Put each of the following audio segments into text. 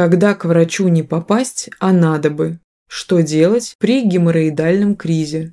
Когда к врачу не попасть, а надо бы. Что делать при геморроидальном кризе?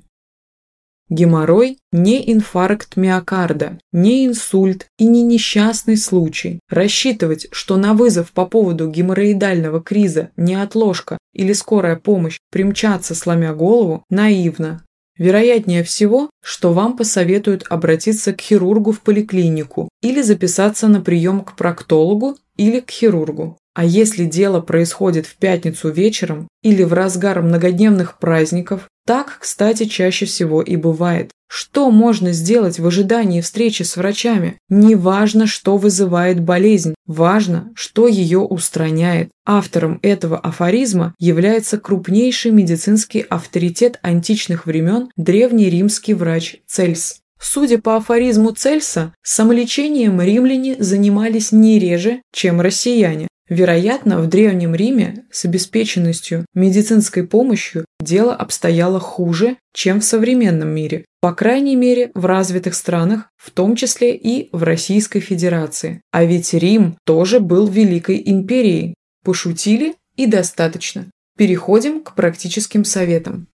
Геморрой – не инфаркт миокарда, не инсульт и не несчастный случай. Рассчитывать, что на вызов по поводу геморроидального криза неотложка или скорая помощь примчатся сломя голову, наивно. Вероятнее всего, что вам посоветуют обратиться к хирургу в поликлинику или записаться на прием к проктологу или к хирургу. А если дело происходит в пятницу вечером или в разгар многодневных праздников, так, кстати, чаще всего и бывает. Что можно сделать в ожидании встречи с врачами? Не важно, что вызывает болезнь, важно, что ее устраняет. Автором этого афоризма является крупнейший медицинский авторитет античных времен древний римский врач Цельс. Судя по афоризму Цельса, самолечением римляне занимались не реже, чем россияне. Вероятно, в Древнем Риме с обеспеченностью медицинской помощью дело обстояло хуже, чем в современном мире, по крайней мере в развитых странах, в том числе и в Российской Федерации. А ведь Рим тоже был великой империей. Пошутили и достаточно. Переходим к практическим советам.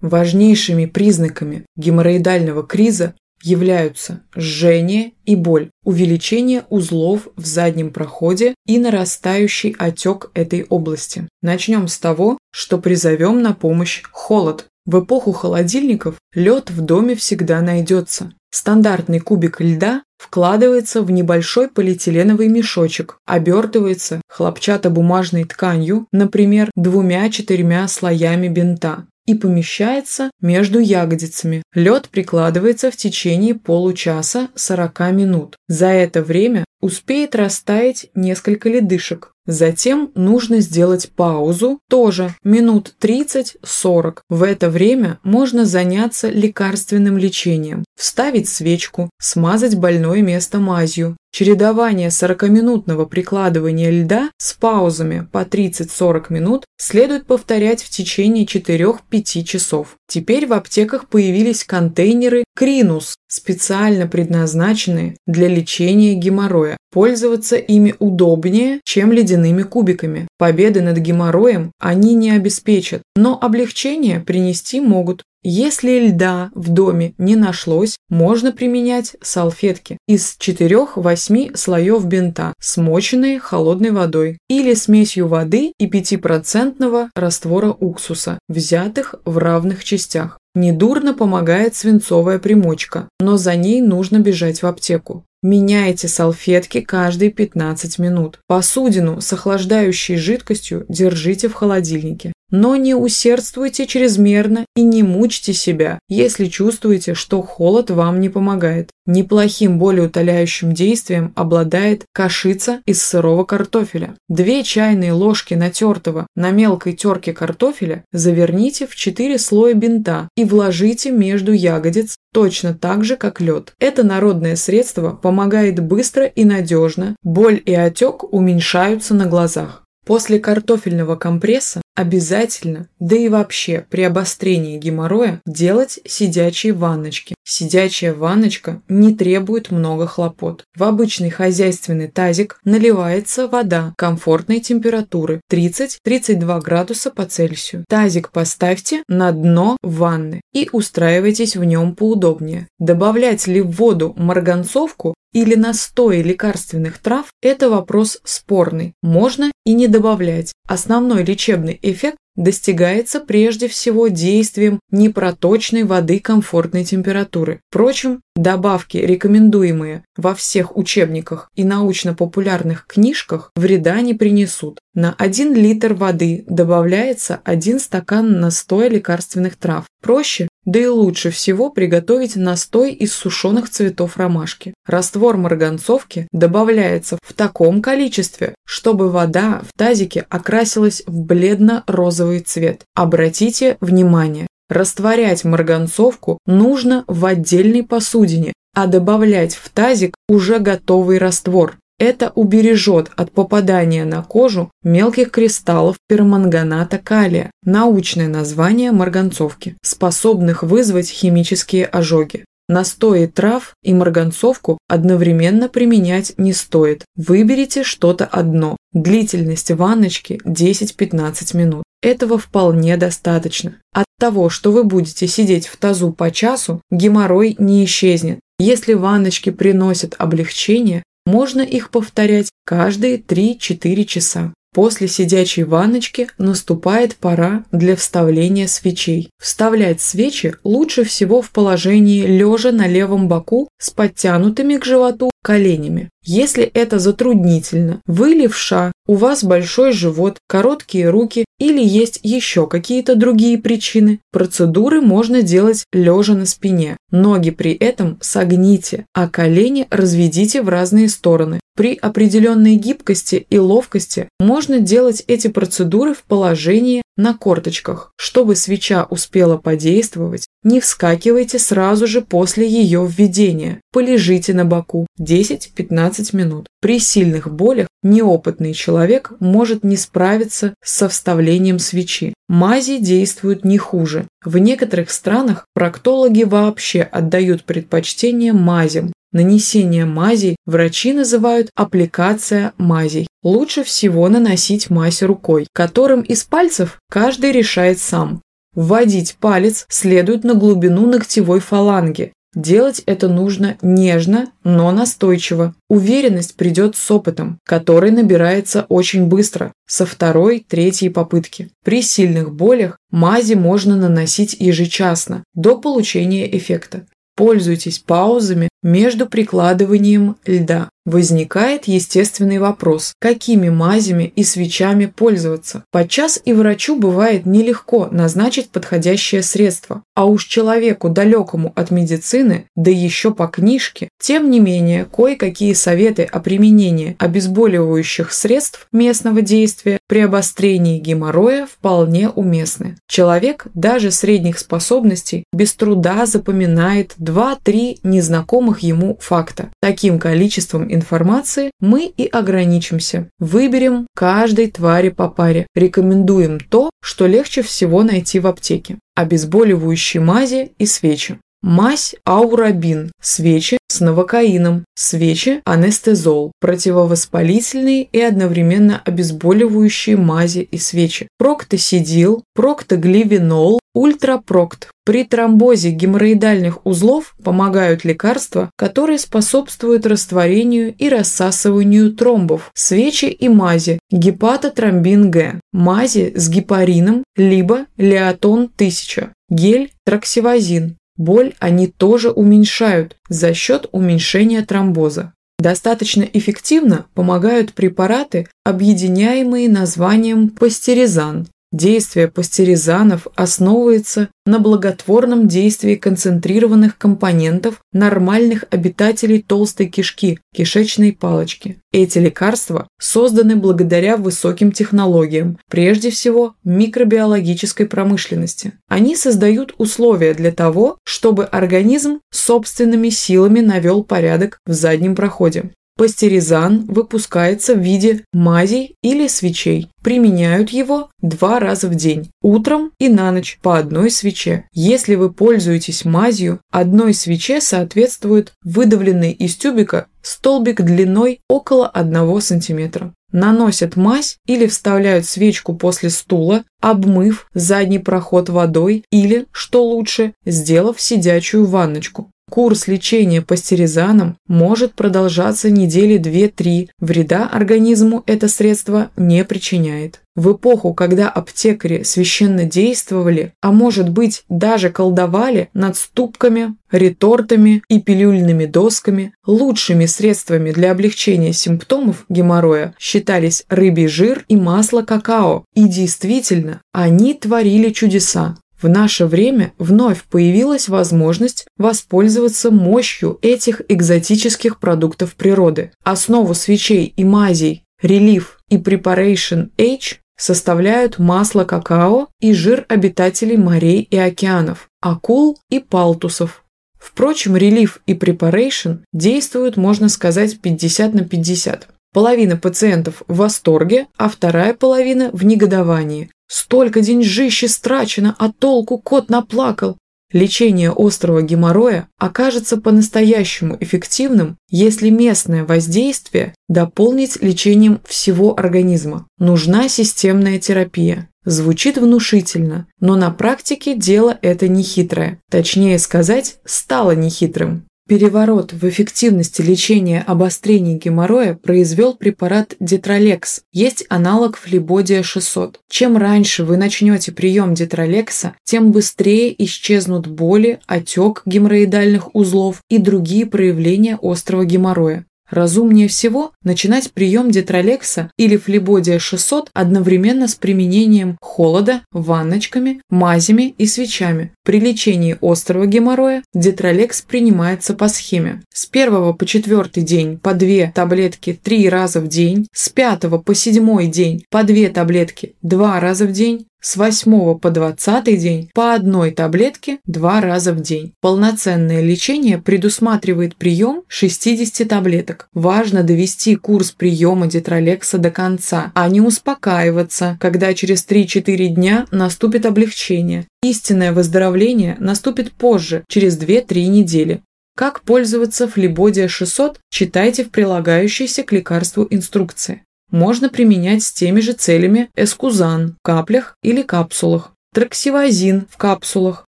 Важнейшими признаками геморроидального криза являются жжение и боль, увеличение узлов в заднем проходе и нарастающий отек этой области. Начнем с того, что призовем на помощь холод. В эпоху холодильников лед в доме всегда найдется. Стандартный кубик льда вкладывается в небольшой полиэтиленовый мешочек, обертывается хлопчатобумажной тканью, например, двумя-четырьмя слоями бинта и помещается между ягодицами. Лед прикладывается в течение получаса 40 минут. За это время успеет растаять несколько ледышек. Затем нужно сделать паузу, тоже минут 30-40. В это время можно заняться лекарственным лечением, вставить свечку, смазать больное место мазью. Чередование 40-минутного прикладывания льда с паузами по 30-40 минут следует повторять в течение 4-5 часов. Теперь в аптеках появились контейнеры Кринус, специально предназначенные для лечения геморроя. Пользоваться ими удобнее, чем ледяными кубиками. Победы над геморроем они не обеспечат, но облегчение принести могут. Если льда в доме не нашлось, можно применять салфетки из 4-8 слоев бинта, смоченные холодной водой, или смесью воды и 5% раствора уксуса, взятых в равных частях. Недурно помогает свинцовая примочка, но за ней нужно бежать в аптеку. Меняйте салфетки каждые 15 минут. Посудину с охлаждающей жидкостью держите в холодильнике. Но не усердствуйте чрезмерно и не мучьте себя, если чувствуете, что холод вам не помогает. Неплохим болеутоляющим действием обладает кашица из сырого картофеля. Две чайные ложки натертого на мелкой терке картофеля заверните в 4 слоя бинта и вложите между ягодиц точно так же, как лед. Это народное средство помогает быстро и надежно, боль и отек уменьшаются на глазах. После картофельного компресса обязательно, да и вообще при обострении геморроя делать сидячие ванночки. Сидячая ванночка не требует много хлопот. В обычный хозяйственный тазик наливается вода комфортной температуры 30-32 градуса по Цельсию. Тазик поставьте на дно ванны и устраивайтесь в нем поудобнее. Добавлять ли в воду марганцовку или настои лекарственных трав – это вопрос спорный. Можно и не добавлять. Основной лечебный эффект достигается прежде всего действием непроточной воды комфортной температуры. Впрочем, добавки, рекомендуемые во всех учебниках и научно-популярных книжках, вреда не принесут. На 1 литр воды добавляется 1 стакан настоя лекарственных трав. Проще да и лучше всего приготовить настой из сушеных цветов ромашки. Раствор марганцовки добавляется в таком количестве, чтобы вода в тазике окрасилась в бледно-розовый цвет. Обратите внимание, растворять марганцовку нужно в отдельной посудине, а добавлять в тазик уже готовый раствор. Это убережет от попадания на кожу мелких кристаллов перманганата калия, научное название марганцовки, способных вызвать химические ожоги. Настои трав и марганцовку одновременно применять не стоит. Выберите что-то одно. Длительность ванночки 10-15 минут. Этого вполне достаточно. От того, что вы будете сидеть в тазу по часу, геморрой не исчезнет. Если ванночки приносят облегчение, можно их повторять каждые 3-4 часа. После сидячей ванночки наступает пора для вставления свечей. Вставлять свечи лучше всего в положении лежа на левом боку с подтянутыми к животу коленями. Если это затруднительно, вы левша, у вас большой живот, короткие руки или есть еще какие-то другие причины, процедуры можно делать лежа на спине. Ноги при этом согните, а колени разведите в разные стороны. При определенной гибкости и ловкости можно делать эти процедуры в положении на корточках. Чтобы свеча успела подействовать, не вскакивайте сразу же после ее введения. Полежите на боку 10-15 минут. При сильных болях неопытный человек может не справиться со вставлением свечи. Мази действуют не хуже. В некоторых странах проктологи вообще отдают предпочтение мазям, Нанесение мазей врачи называют аппликация мазей. Лучше всего наносить мазь рукой, которым из пальцев каждый решает сам. Вводить палец следует на глубину ногтевой фаланги. Делать это нужно нежно, но настойчиво. Уверенность придет с опытом, который набирается очень быстро, со второй, третьей попытки. При сильных болях мази можно наносить ежечасно, до получения эффекта. Пользуйтесь паузами между прикладыванием льда. Возникает естественный вопрос, какими мазями и свечами пользоваться. Подчас и врачу бывает нелегко назначить подходящее средство, а уж человеку далекому от медицины, да еще по книжке, тем не менее, кое-какие советы о применении обезболивающих средств местного действия при обострении геморроя вполне уместны. Человек даже средних способностей без труда запоминает 2-3 незнакомых ему факта. Таким количеством информации мы и ограничимся. Выберем каждой твари по паре. Рекомендуем то, что легче всего найти в аптеке. Обезболивающие мази и свечи. Мазь аурабин, свечи с новокаином, свечи анестезол, противовоспалительные и одновременно обезболивающие мази и свечи, проктосидил, проктогливенол, ультрапрокт. При тромбозе геморроидальных узлов помогают лекарства, которые способствуют растворению и рассасыванию тромбов, свечи и мази, гепатотромбин Г, мази с гепарином, либо леотон 1000, гель траксивазин, Боль они тоже уменьшают за счет уменьшения тромбоза. Достаточно эффективно помогают препараты, объединяемые названием пастеризан, Действие пастеризанов основывается на благотворном действии концентрированных компонентов нормальных обитателей толстой кишки, кишечной палочки. Эти лекарства созданы благодаря высоким технологиям, прежде всего микробиологической промышленности. Они создают условия для того, чтобы организм собственными силами навел порядок в заднем проходе. Пастеризан выпускается в виде мазей или свечей. Применяют его два раза в день, утром и на ночь по одной свече. Если вы пользуетесь мазью, одной свече соответствует выдавленный из тюбика столбик длиной около 1 см. Наносят мазь или вставляют свечку после стула, обмыв задний проход водой или, что лучше, сделав сидячую ванночку. Курс лечения пастеризаном может продолжаться недели 2-3, вреда организму это средство не причиняет. В эпоху, когда аптекари священно действовали, а может быть даже колдовали над ступками, ретортами и пилюльными досками, лучшими средствами для облегчения симптомов геморроя считались рыбий жир и масло какао. И действительно, они творили чудеса. В наше время вновь появилась возможность воспользоваться мощью этих экзотических продуктов природы. Основу свечей и мазей Relief и Preparation H составляют масло какао и жир обитателей морей и океанов, акул и палтусов. Впрочем, Relief и Preparation действуют, можно сказать, 50 на 50. Половина пациентов в восторге, а вторая половина в негодовании. Столько деньжищи страчено, а толку кот наплакал. Лечение острого геморроя окажется по-настоящему эффективным, если местное воздействие дополнить лечением всего организма. Нужна системная терапия. Звучит внушительно, но на практике дело это нехитрое. Точнее сказать, стало нехитрым. Переворот в эффективности лечения обострений геморроя произвел препарат Детролекс. Есть аналог флебодия 600. Чем раньше вы начнете прием Детролекса, тем быстрее исчезнут боли, отек геморроидальных узлов и другие проявления острого геморроя. Разумнее всего начинать прием детролекса или флебодия 600 одновременно с применением холода, ванночками, мазями и свечами. При лечении острого геморроя детролекс принимается по схеме. С 1 по 4 день по 2 таблетки 3 раза в день, с 5 по 7 день по 2 таблетки 2 раза в день, с 8 по 20 день по одной таблетке два раза в день. Полноценное лечение предусматривает прием 60 таблеток. Важно довести курс приема детролекса до конца, а не успокаиваться, когда через 3-4 дня наступит облегчение. Истинное выздоровление наступит позже, через 2-3 недели. Как пользоваться флебодия 600, читайте в прилагающейся к лекарству инструкции можно применять с теми же целями эскузан в каплях или капсулах, траксивазин в капсулах,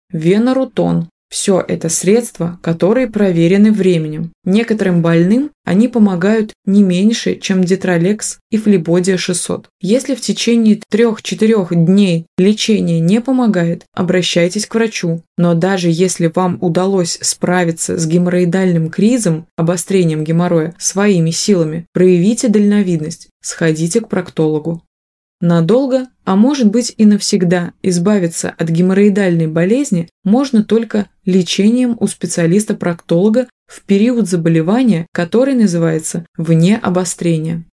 венорутон. Все это средства, которые проверены временем. Некоторым больным они помогают не меньше, чем Детролекс и Флебодия 600. Если в течение 3-4 дней лечение не помогает, обращайтесь к врачу. Но даже если вам удалось справиться с геморроидальным кризом, обострением геморроя, своими силами, проявите дальновидность, сходите к проктологу. Надолго, а может быть и навсегда избавиться от геморроидальной болезни можно только лечением у специалиста-проктолога в период заболевания, который называется вне обострения.